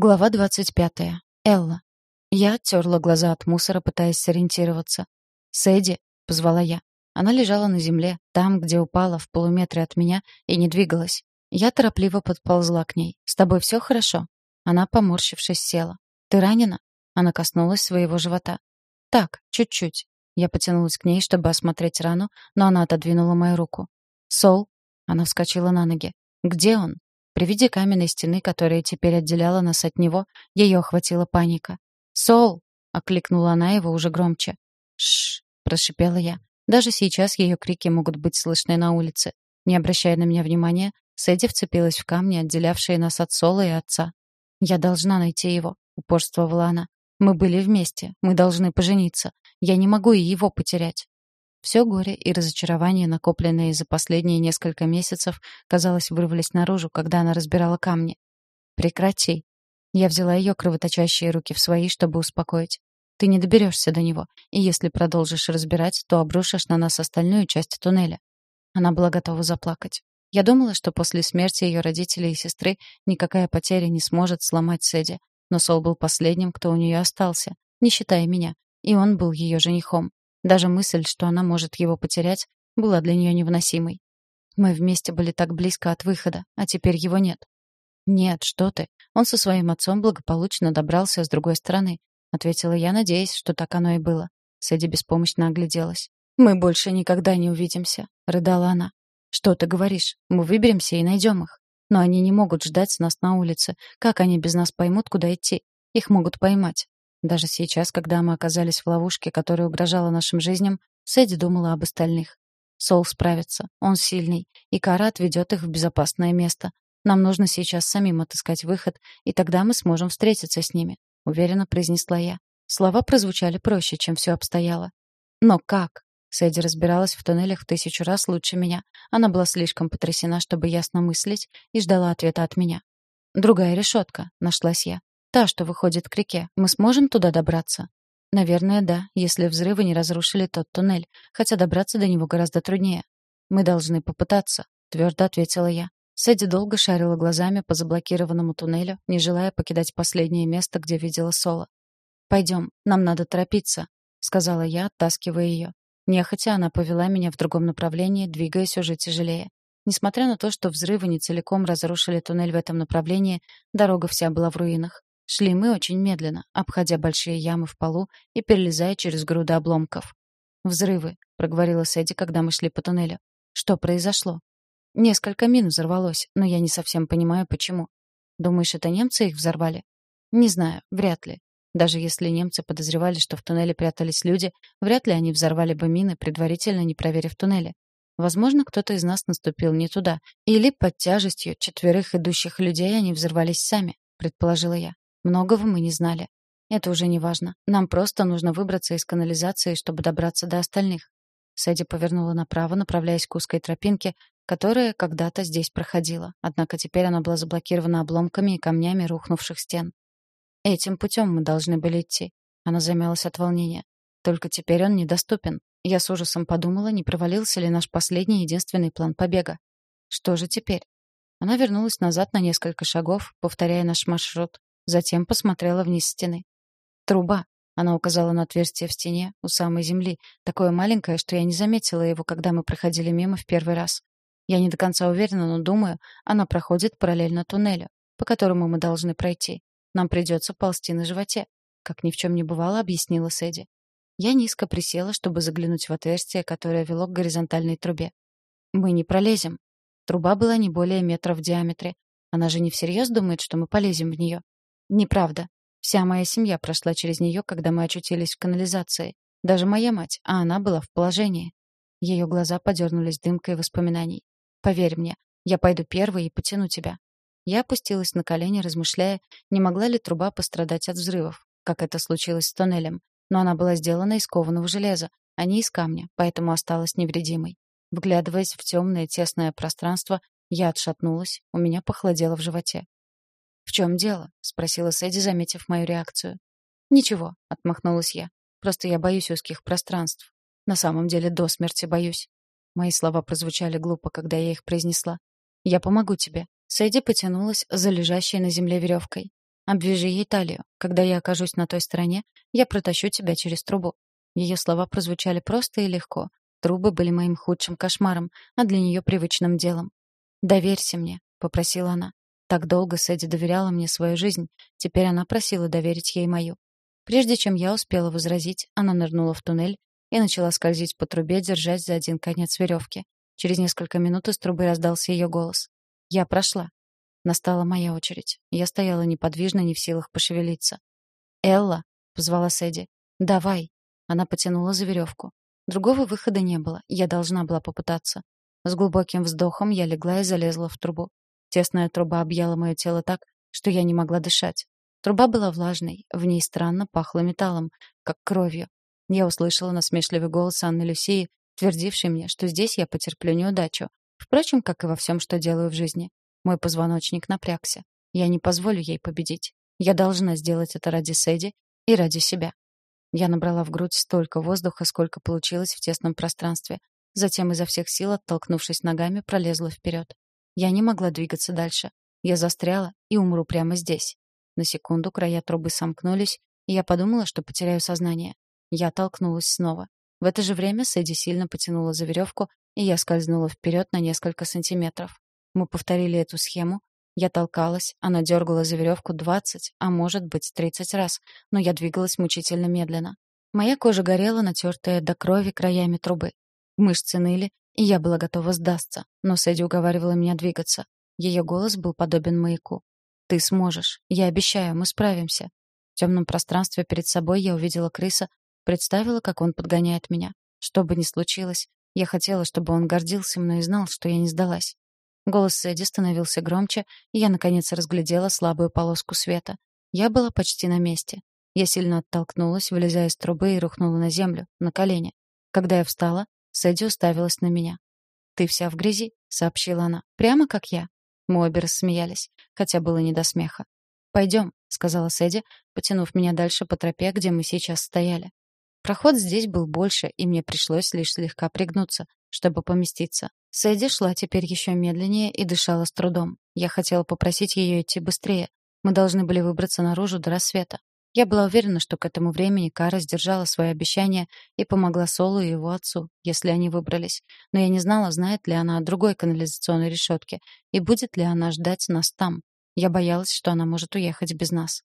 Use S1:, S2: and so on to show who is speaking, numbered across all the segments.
S1: Глава двадцать пятая. Элла. Я оттерла глаза от мусора, пытаясь сориентироваться. «Сэдди», — позвала я. Она лежала на земле, там, где упала, в полуметре от меня, и не двигалась. Я торопливо подползла к ней. «С тобой все хорошо?» Она, поморщившись, села. «Ты ранена?» Она коснулась своего живота. «Так, чуть-чуть». Я потянулась к ней, чтобы осмотреть рану, но она отодвинула мою руку. «Сол?» Она вскочила на ноги. «Где он?» При виде каменной стены, которая теперь отделяла нас от него, ее охватила паника. «Сол!» — окликнула она его уже громче. «Шш!» — прошипела я. Даже сейчас ее крики могут быть слышны на улице. Не обращая на меня внимания, Сэдди вцепилась в камни, отделявшие нас от Сола и отца. «Я должна найти его», — упорствовала она. «Мы были вместе. Мы должны пожениться. Я не могу и его потерять». Все горе и разочарование, накопленные за последние несколько месяцев, казалось, вырвались наружу, когда она разбирала камни. «Прекрати». Я взяла ее кровоточащие руки в свои, чтобы успокоить. «Ты не доберешься до него, и если продолжишь разбирать, то обрушишь на нас остальную часть туннеля». Она была готова заплакать. Я думала, что после смерти ее родителей и сестры никакая потеря не сможет сломать Сэдди, но Сол был последним, кто у нее остался, не считая меня, и он был ее женихом. Даже мысль, что она может его потерять, была для нее невыносимой. Мы вместе были так близко от выхода, а теперь его нет. «Нет, что ты. Он со своим отцом благополучно добрался с другой стороны», ответила я, надеясь, что так оно и было. Сэдди беспомощно огляделась. «Мы больше никогда не увидимся», — рыдала она. «Что ты говоришь? Мы выберемся и найдем их. Но они не могут ждать нас на улице. Как они без нас поймут, куда идти? Их могут поймать. Даже сейчас, когда мы оказались в ловушке, которая угрожала нашим жизням, Сэдди думала об остальных. Сол справится, он сильный, и Кара отведет их в безопасное место. Нам нужно сейчас самим отыскать выход, и тогда мы сможем встретиться с ними», — уверенно произнесла я. Слова прозвучали проще, чем все обстояло. «Но как?» Сэдди разбиралась в туннелях в тысячу раз лучше меня. Она была слишком потрясена, чтобы ясно мыслить, и ждала ответа от меня. «Другая решетка», — нашлась я. Та, что выходит к реке. Мы сможем туда добраться? Наверное, да, если взрывы не разрушили тот туннель, хотя добраться до него гораздо труднее. Мы должны попытаться, твердо ответила я. Сэдди долго шарила глазами по заблокированному туннелю, не желая покидать последнее место, где видела Соло. «Пойдем, нам надо торопиться», — сказала я, оттаскивая ее. Нехотя она повела меня в другом направлении, двигаясь уже тяжелее. Несмотря на то, что взрывы не целиком разрушили туннель в этом направлении, дорога вся была в руинах. Шли мы очень медленно, обходя большие ямы в полу и перелезая через груды обломков. «Взрывы», — проговорила Сэдди, когда мы шли по туннелю. «Что произошло?» «Несколько мин взорвалось, но я не совсем понимаю, почему. Думаешь, это немцы их взорвали?» «Не знаю, вряд ли. Даже если немцы подозревали, что в туннеле прятались люди, вряд ли они взорвали бы мины, предварительно не проверив туннели. Возможно, кто-то из нас наступил не туда, или под тяжестью четверых идущих людей они взорвались сами, предположила я. Многого мы не знали. Это уже не важно. Нам просто нужно выбраться из канализации, чтобы добраться до остальных. Сэдди повернула направо, направляясь к узкой тропинке, которая когда-то здесь проходила. Однако теперь она была заблокирована обломками и камнями рухнувших стен. Этим путем мы должны были идти. Она замялась от волнения. Только теперь он недоступен. Я с ужасом подумала, не провалился ли наш последний единственный план побега. Что же теперь? Она вернулась назад на несколько шагов, повторяя наш маршрут. Затем посмотрела вниз стены. «Труба», — она указала на отверстие в стене у самой земли, такое маленькое, что я не заметила его, когда мы проходили мимо в первый раз. Я не до конца уверена, но думаю, она проходит параллельно туннелю, по которому мы должны пройти. Нам придется ползти на животе, как ни в чем не бывало, объяснила Сэдди. Я низко присела, чтобы заглянуть в отверстие, которое вело к горизонтальной трубе. Мы не пролезем. Труба была не более метра в диаметре. Она же не всерьез думает, что мы полезем в нее. Неправда. Вся моя семья прошла через нее, когда мы очутились в канализации. Даже моя мать, а она была в положении. Ее глаза подернулись дымкой воспоминаний. «Поверь мне, я пойду первой и потяну тебя». Я опустилась на колени, размышляя, не могла ли труба пострадать от взрывов, как это случилось с тоннелем. Но она была сделана из кованого железа, а не из камня, поэтому осталась невредимой. Вглядываясь в темное тесное пространство, я отшатнулась, у меня похолодело в животе. «В чем дело?» — спросила Сэдди, заметив мою реакцию. «Ничего», — отмахнулась я. «Просто я боюсь узких пространств. На самом деле до смерти боюсь». Мои слова прозвучали глупо, когда я их произнесла. «Я помогу тебе». Сэдди потянулась за лежащей на земле веревкой. Обвяжи ей талию. Когда я окажусь на той стороне, я протащу тебя через трубу». Ее слова прозвучали просто и легко. Трубы были моим худшим кошмаром, а для нее привычным делом. «Доверься мне», — попросила она. Так долго Сэдди доверяла мне свою жизнь, теперь она просила доверить ей мою. Прежде чем я успела возразить, она нырнула в туннель и начала скользить по трубе, держась за один конец веревки. Через несколько минут из трубы раздался ее голос. Я прошла. Настала моя очередь. Я стояла неподвижно, не в силах пошевелиться. «Элла», — позвала Сэдди, — «давай». Она потянула за веревку. Другого выхода не было, я должна была попытаться. С глубоким вздохом я легла и залезла в трубу. Тесная труба объяла мое тело так, что я не могла дышать. Труба была влажной, в ней странно пахло металлом, как кровью. Я услышала насмешливый голос Анны Люсии, твердивший мне, что здесь я потерплю неудачу. Впрочем, как и во всем, что делаю в жизни. Мой позвоночник напрягся. Я не позволю ей победить. Я должна сделать это ради Сэдди и ради себя. Я набрала в грудь столько воздуха, сколько получилось в тесном пространстве. Затем изо всех сил, оттолкнувшись ногами, пролезла вперед. Я не могла двигаться дальше. Я застряла и умру прямо здесь. На секунду края трубы сомкнулись, и я подумала, что потеряю сознание. Я толкнулась снова. В это же время Сэдди сильно потянула за веревку, и я скользнула вперед на несколько сантиметров. Мы повторили эту схему. Я толкалась, она дергала за веревку двадцать, а может быть тридцать раз, но я двигалась мучительно медленно. Моя кожа горела, натертая до крови краями трубы. Мышцы ныли, я была готова сдастся, но Сэдди уговаривала меня двигаться. Ее голос был подобен маяку. «Ты сможешь. Я обещаю, мы справимся». В темном пространстве перед собой я увидела крыса, представила, как он подгоняет меня. Что бы ни случилось, я хотела, чтобы он гордился мной и знал, что я не сдалась. Голос Сэдди становился громче, и я, наконец, разглядела слабую полоску света. Я была почти на месте. Я сильно оттолкнулась, вылезая из трубы и рухнула на землю, на колени. Когда я встала, Сэдди уставилась на меня. «Ты вся в грязи», — сообщила она. «Прямо как я». Мы обе рассмеялись, хотя было не до смеха. «Пойдем», — сказала Сэдди, потянув меня дальше по тропе, где мы сейчас стояли. Проход здесь был больше, и мне пришлось лишь слегка пригнуться, чтобы поместиться. Сэдди шла теперь еще медленнее и дышала с трудом. Я хотела попросить ее идти быстрее. Мы должны были выбраться наружу до рассвета. Я была уверена, что к этому времени Кара сдержала свое обещание и помогла Солу и его отцу, если они выбрались. Но я не знала, знает ли она о другой канализационной решетке и будет ли она ждать нас там. Я боялась, что она может уехать без нас.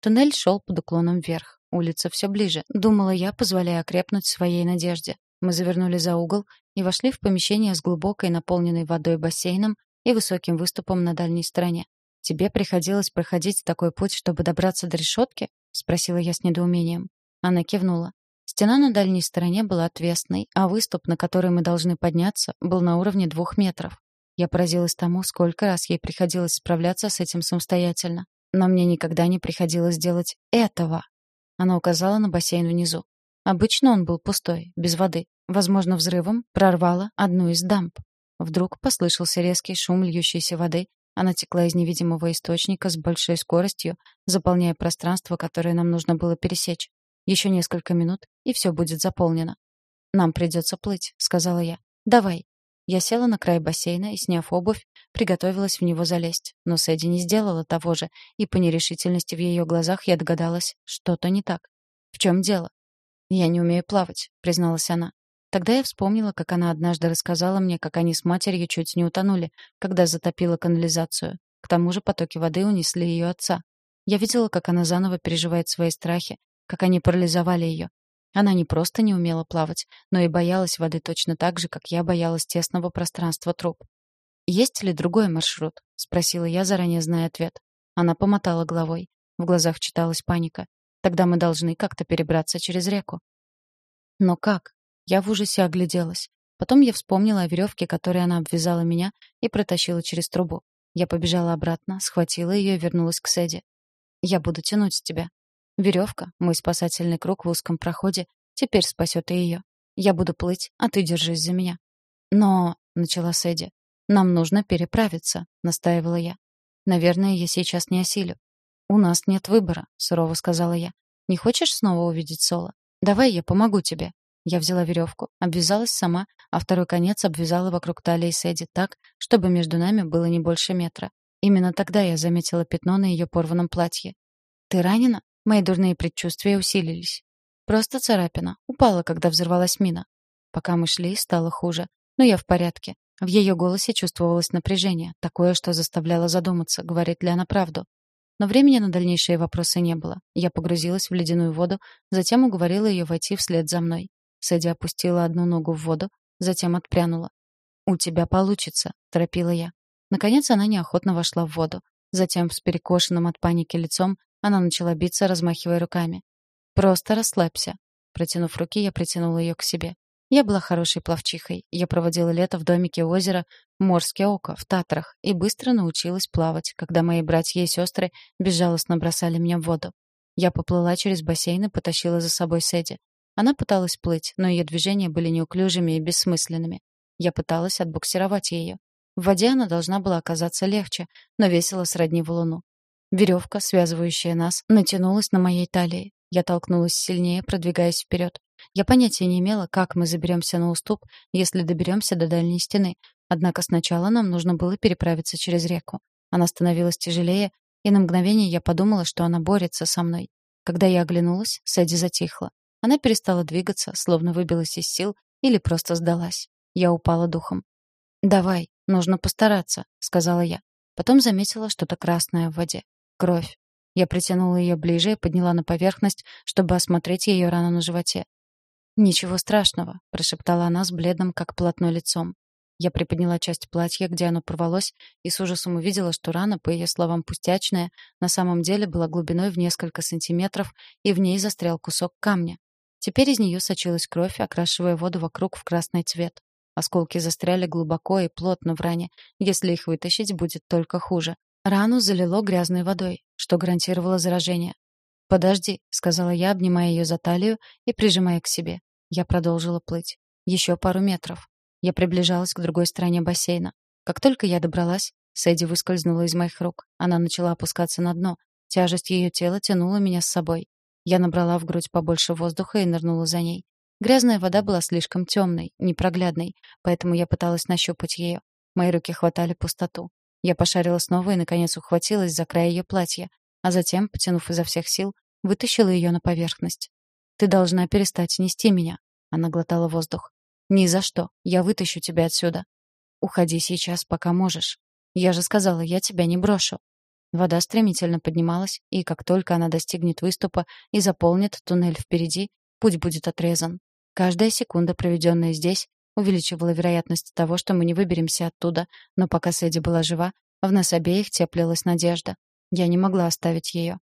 S1: Туннель шел под уклоном вверх. Улица все ближе. Думала я, позволяя окрепнуть своей надежде. Мы завернули за угол и вошли в помещение с глубокой, наполненной водой бассейном и высоким выступом на дальней стороне. «Тебе приходилось проходить такой путь, чтобы добраться до решетки?» — спросила я с недоумением. Она кивнула. Стена на дальней стороне была отвесной, а выступ, на который мы должны подняться, был на уровне двух метров. Я поразилась тому, сколько раз ей приходилось справляться с этим самостоятельно. Но мне никогда не приходилось делать этого. Она указала на бассейн внизу. Обычно он был пустой, без воды. Возможно, взрывом прорвало одну из дамб. Вдруг послышался резкий шум льющейся воды, она текла из невидимого источника с большой скоростью, заполняя пространство, которое нам нужно было пересечь. Еще несколько минут, и все будет заполнено. «Нам придется плыть», — сказала я. «Давай». Я села на край бассейна и, сняв обувь, приготовилась в него залезть. Но Сэдди не сделала того же, и по нерешительности в ее глазах я догадалась, что-то не так. «В чем дело?» «Я не умею плавать», — призналась она. Тогда я вспомнила, как она однажды рассказала мне, как они с матерью чуть не утонули, когда затопила канализацию. К тому же потоки воды унесли ее отца. Я видела, как она заново переживает свои страхи, как они парализовали ее. Она не просто не умела плавать, но и боялась воды точно так же, как я боялась тесного пространства труб. «Есть ли другой маршрут?» — спросила я, заранее зная ответ. Она помотала головой. В глазах читалась паника. «Тогда мы должны как-то перебраться через реку». «Но как?» Я в ужасе огляделась. Потом я вспомнила о веревке, которой она обвязала меня и протащила через трубу. Я побежала обратно, схватила ее и вернулась к Сэдди. «Я буду тянуть тебя». Веревка, мой спасательный круг в узком проходе, теперь спасет и ее. Я буду плыть, а ты держись за меня. «Но...» — начала Сэдди. «Нам нужно переправиться», — настаивала я. «Наверное, я сейчас не осилю». «У нас нет выбора», — сурово сказала я. «Не хочешь снова увидеть Соло? Давай я помогу тебе». Я взяла веревку, обвязалась сама, а второй конец обвязала вокруг талии Сэдди так, чтобы между нами было не больше метра. Именно тогда я заметила пятно на ее порванном платье. «Ты ранена?» Мои дурные предчувствия усилились. «Просто царапина. Упала, когда взорвалась мина. Пока мы шли, стало хуже. Но я в порядке. В ее голосе чувствовалось напряжение, такое, что заставляло задуматься, говорит ли она правду. Но времени на дальнейшие вопросы не было. Я погрузилась в ледяную воду, затем уговорила ее войти вслед за мной. Сэдди опустила одну ногу в воду, затем отпрянула. «У тебя получится», — торопила я. Наконец она неохотно вошла в воду. Затем, с перекошенным от паники лицом, она начала биться, размахивая руками. «Просто расслабься». Протянув руки, я притянула ее к себе. Я была хорошей пловчихой. Я проводила лето в домике озера Морское око в Татрах и быстро научилась плавать, когда мои братья и сестры безжалостно бросали меня в воду. Я поплыла через бассейн и потащила за собой Сэдди. Она пыталась плыть, но ее движения были неуклюжими и бессмысленными. Я пыталась отбуксировать ее. В воде она должна была оказаться легче, но весело сродни валуну. Веревка, связывающая нас, натянулась на моей талии. Я толкнулась сильнее, продвигаясь вперед. Я понятия не имела, как мы заберемся на уступ, если доберемся до дальней стены. Однако сначала нам нужно было переправиться через реку. Она становилась тяжелее, и на мгновение я подумала, что она борется со мной. Когда я оглянулась, Сэдди затихла. Она перестала двигаться, словно выбилась из сил или просто сдалась. Я упала духом. «Давай, нужно постараться», — сказала я. Потом заметила что-то красное в воде. Кровь. Я притянула ее ближе и подняла на поверхность, чтобы осмотреть ее рану на животе. «Ничего страшного», — прошептала она с бледным, как полотно лицом. Я приподняла часть платья, где оно порвалось, и с ужасом увидела, что рана, по ее словам пустячная, на самом деле была глубиной в несколько сантиметров, и в ней застрял кусок камня. Теперь из нее сочилась кровь, окрашивая воду вокруг в красный цвет. Осколки застряли глубоко и плотно в ране. Если их вытащить, будет только хуже. Рану залило грязной водой, что гарантировало заражение. «Подожди», — сказала я, обнимая ее за талию и прижимая к себе. Я продолжила плыть. Еще пару метров. Я приближалась к другой стороне бассейна. Как только я добралась, Сэдди выскользнула из моих рук. Она начала опускаться на дно. Тяжесть ее тела тянула меня с собой. Я набрала в грудь побольше воздуха и нырнула за ней. Грязная вода была слишком темной, непроглядной, поэтому я пыталась нащупать ее. Мои руки хватали пустоту. Я пошарила снова и, наконец, ухватилась за край ее платья, а затем, потянув изо всех сил, вытащила ее на поверхность. «Ты должна перестать нести меня», — она глотала воздух. «Ни за что. Я вытащу тебя отсюда. Уходи сейчас, пока можешь. Я же сказала, я тебя не брошу». Вода стремительно поднималась, и как только она достигнет выступа и заполнит туннель впереди, путь будет отрезан. Каждая секунда, проведенная здесь, увеличивала вероятность того, что мы не выберемся оттуда, но пока Сэдди была жива, в нас обеих теплилась надежда. Я не могла оставить ее.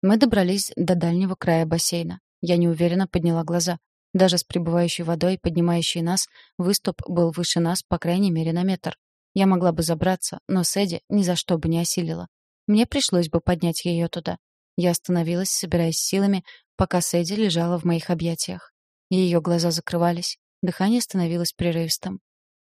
S1: Мы добрались до дальнего края бассейна. Я неуверенно подняла глаза. Даже с прибывающей водой, поднимающей нас, выступ был выше нас, по крайней мере, на метр. Я могла бы забраться, но Сэдди ни за что бы не осилила. Мне пришлось бы поднять ее туда. Я остановилась, собираясь силами, пока Сэдди лежала в моих объятиях. Ее глаза закрывались, дыхание становилось прерывистым.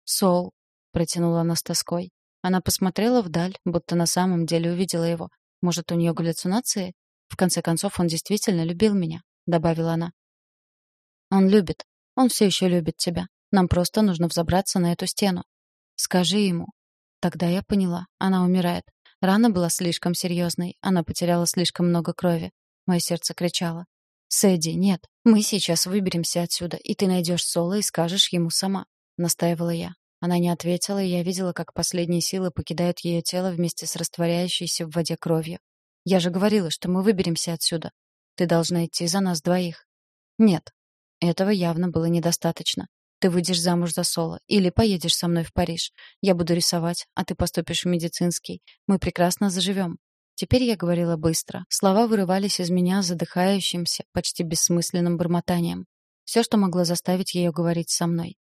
S1: «Сол», — протянула она с тоской. Она посмотрела вдаль, будто на самом деле увидела его. Может, у нее галлюцинации? В конце концов, он действительно любил меня, добавила она. Он любит. Он все еще любит тебя. Нам просто нужно взобраться на эту стену. Скажи ему. Тогда я поняла. Она умирает. Рана была слишком серьезной. Она потеряла слишком много крови. Мое сердце кричало. «Сэдди, нет. Мы сейчас выберемся отсюда, и ты найдешь Соло и скажешь ему сама», — настаивала я. Она не ответила, и я видела, как последние силы покидают ее тело вместе с растворяющейся в воде кровью. «Я же говорила, что мы выберемся отсюда. Ты должна идти за нас двоих». «Нет». Этого явно было недостаточно. Ты выйдешь замуж за Соло или поедешь со мной в Париж. Я буду рисовать, а ты поступишь в медицинский. Мы прекрасно заживем. Теперь я говорила быстро. Слова вырывались из меня задыхающимся, почти бессмысленным бормотанием. Все, что могло заставить ее говорить со мной.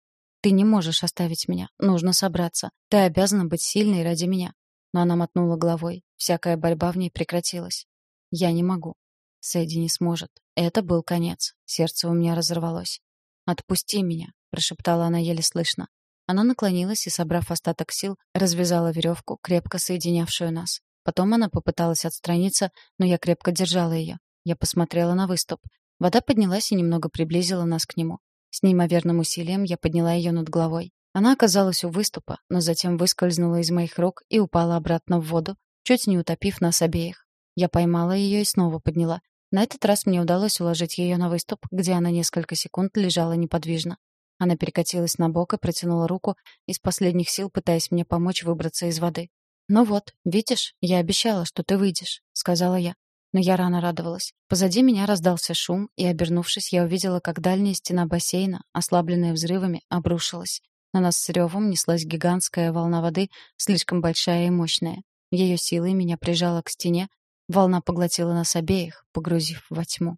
S1: Ты не можешь оставить меня. Нужно собраться. Ты обязана быть сильной ради меня. Но она мотнула головой. Всякая борьба в ней прекратилась. Я не могу. Сэдди не сможет. Это был конец. Сердце у меня разорвалось. «Отпусти меня», — прошептала она еле слышно. Она наклонилась и, собрав остаток сил, развязала веревку, крепко соединявшую нас. Потом она попыталась отстраниться, но я крепко держала ее. Я посмотрела на выступ. Вода поднялась и немного приблизила нас к нему. С неимоверным усилием я подняла ее над головой. Она оказалась у выступа, но затем выскользнула из моих рук и упала обратно в воду, чуть не утопив нас обеих. Я поймала ее и снова подняла. На этот раз мне удалось уложить ее на выступ, где она несколько секунд лежала неподвижно. Она перекатилась на бок и протянула руку, из последних сил пытаясь мне помочь выбраться из воды. «Ну вот, видишь, я обещала, что ты выйдешь», — сказала я. Но я рано радовалась. Позади меня раздался шум, и, обернувшись, я увидела, как дальняя стена бассейна, ослабленная взрывами, обрушилась. На нас с ревом неслась гигантская волна воды, слишком большая и мощная. Ее силой меня прижало к стене, волна поглотила нас обеих, погрузив во тьму.